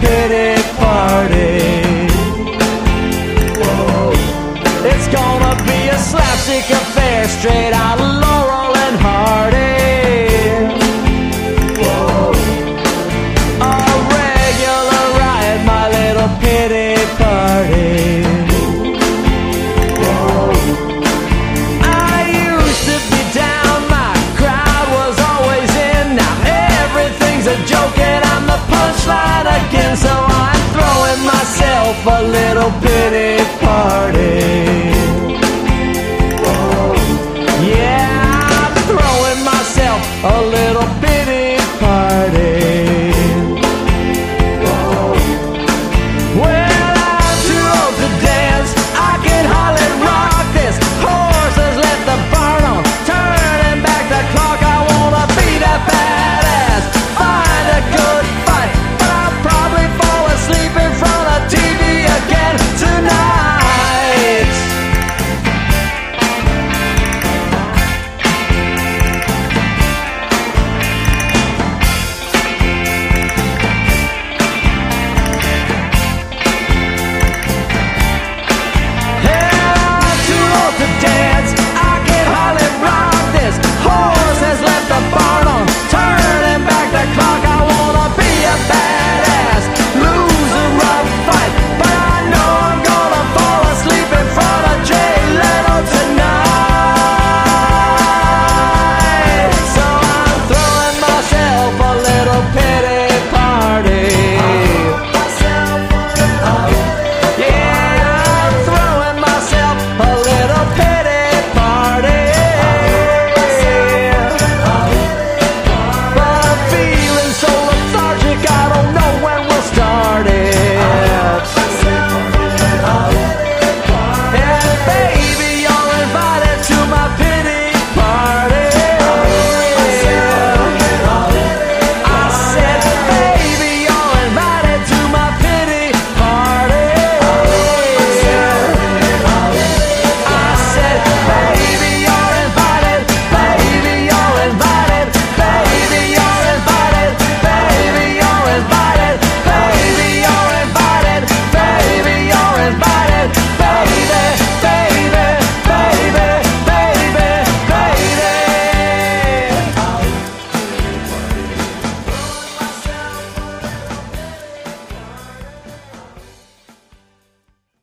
pity party. Whoa. It's gonna be a slapstick affair straight out of